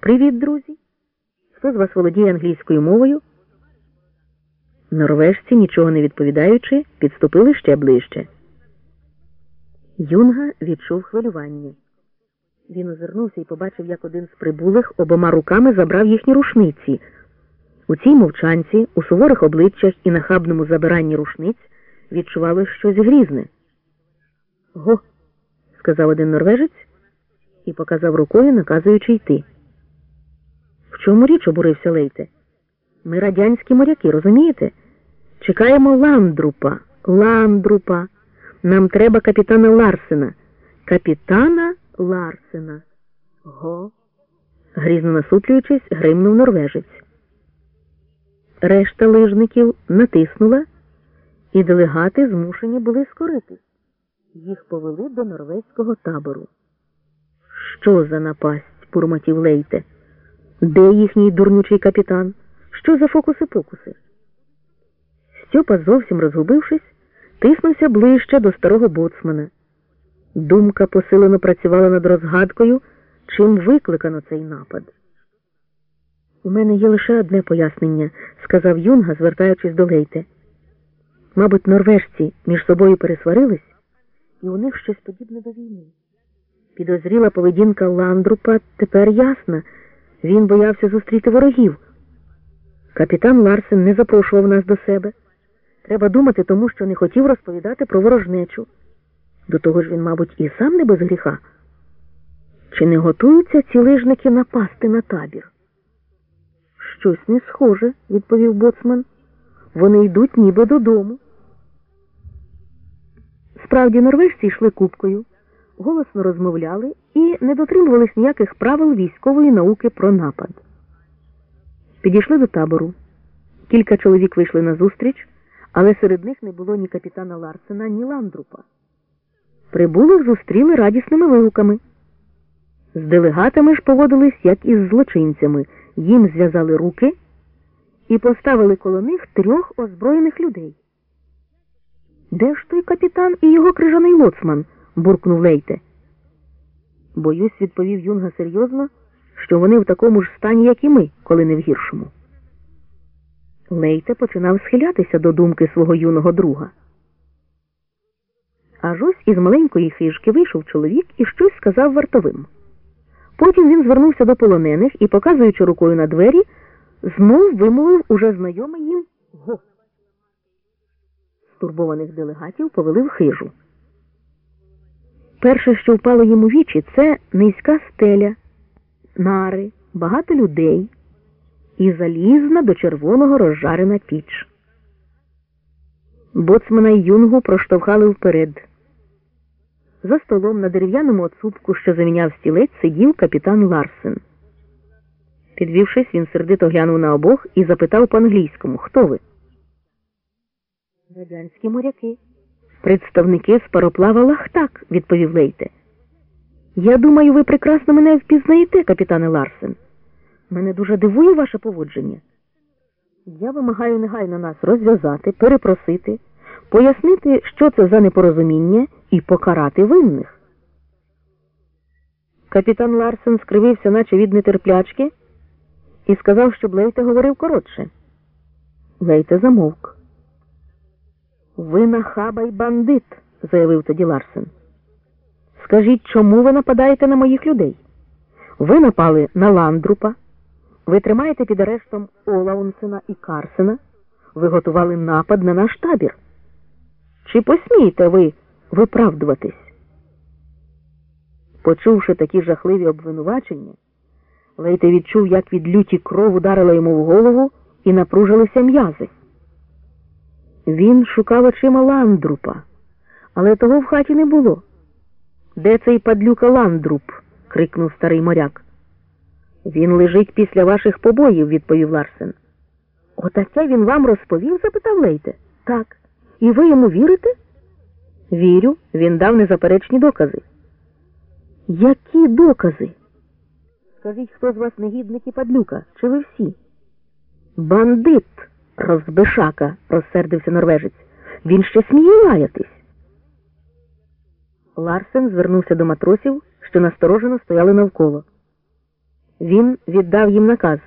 Привіт, друзі. Хто з вас володіє англійською мовою? Норвежці, нічого не відповідаючи, підступили ще ближче. Юнга відчув хвилювання. Він озирнувся і побачив, як один з прибулих обома руками забрав їхні рушниці. У цій мовчанці, у суворих обличчях і нахабному забиранні рушниць відчувалося щось грізне. Го, сказав один норвежець і показав рукою, наказуючи йти. Чому річ обурився Лейте? Ми радянські моряки, розумієте? Чекаємо ландрупа, ландрупа. Нам треба капітана Ларсена. Капітана Ларсена. Го. Грізно насуплюючись, гримнув норвежець. Решта лижників натиснула, і делегати змушені були скоритись. Їх повели до норвезького табору. Що за напасть? бурмотів Лейте. Де їхній дурнючий капітан? Що за фокуси-покуси? Стьопа, зовсім розгубившись, тиснувся ближче до старого боцмана. Думка посилено працювала над розгадкою, чим викликано цей напад. У мене є лише одне пояснення, сказав Юнга, звертаючись до Лейте. Мабуть, норвежці між собою пересварились, і у них щось подібне до війни. Підозріла поведінка Ландрупа тепер ясна. Він боявся зустріти ворогів. Капітан Ларсен не запрошував нас до себе. Треба думати тому, що не хотів розповідати про ворожнечу. До того ж він, мабуть, і сам не без гріха. Чи не готуються ці лижники напасти на табір? Щось не схоже, відповів боцман. Вони йдуть ніби додому. Справді, норвежці йшли купкою, голосно розмовляли і не дотримувались ніяких правил військової науки про напад. Підійшли до табору. Кілька чоловік вийшли на зустріч, але серед них не було ні капітана Ларсена, ні ландрупа. Прибулих зустріли радісними вигуками. З делегатами ж поводились, як із злочинцями. Їм зв'язали руки і поставили коло них трьох озброєних людей. Де ж той капітан і його крижаний лоцман? Буркнув Лейте. Боюсь, відповів Юнга серйозно, що вони в такому ж стані, як і ми, коли не в гіршому. Лейте починав схилятися до думки свого юного друга. Аж ось із маленької хижки вийшов чоловік і щось сказав вартовим. Потім він звернувся до полонених і, показуючи рукою на двері, знов вимовив уже знайомий їм го. Стурбованих делегатів повели в хижу. Перше, що впало йому вічі, це низька стеля, нари, багато людей і залізна до червоного розжарена піч. Боцмана й юнгу проштовхали вперед. За столом на дерев'яному оцупку, що заміняв стілець, сидів капітан Ларсен. Підвівшись, він сердито глянув на обох і запитав по-англійському Хто ви? Радянські моряки. Представники з пароплава Лахтак, відповів Лейте. Я думаю, ви прекрасно мене впізнаєте, капітане Ларсен. Мене дуже дивує ваше поводження. Я вимагаю негайно нас розв'язати, перепросити, пояснити, що це за непорозуміння, і покарати винних. Капітан Ларсен скривився, наче від нетерплячки, і сказав, щоб Лейте говорив коротше. Лейте замовк. Ви нахаба й бандит, заявив тоді Ларсен. Скажіть, чому ви нападаєте на моїх людей? Ви напали на Ландрупа, ви тримаєте під арештом Олаунсена і Карсена, ви готували напад на наш табір. Чи посмієте ви виправдуватись? Почувши такі жахливі обвинувачення, Лейте відчув, як від люті кров ударила йому в голову і напружилися м'язи. Він шукав очима ландрупа, але того в хаті не було. Де цей падлюка ландруп? крикнув старий моряк. Він лежить після ваших побоїв, відповів Ларсен. Отаке він вам розповів? запитав Лейте. Так. І ви йому вірите? Вірю, він дав незаперечні докази. Які докази? Скажіть, хто з вас негідник і падлюка? Чи ви всі? Бандит, розбишака, розсердився норвежець. Він ще сміє лаятись. Ларсен звернувся до матросів, що насторожено стояли навколо. Він віддав їм наказ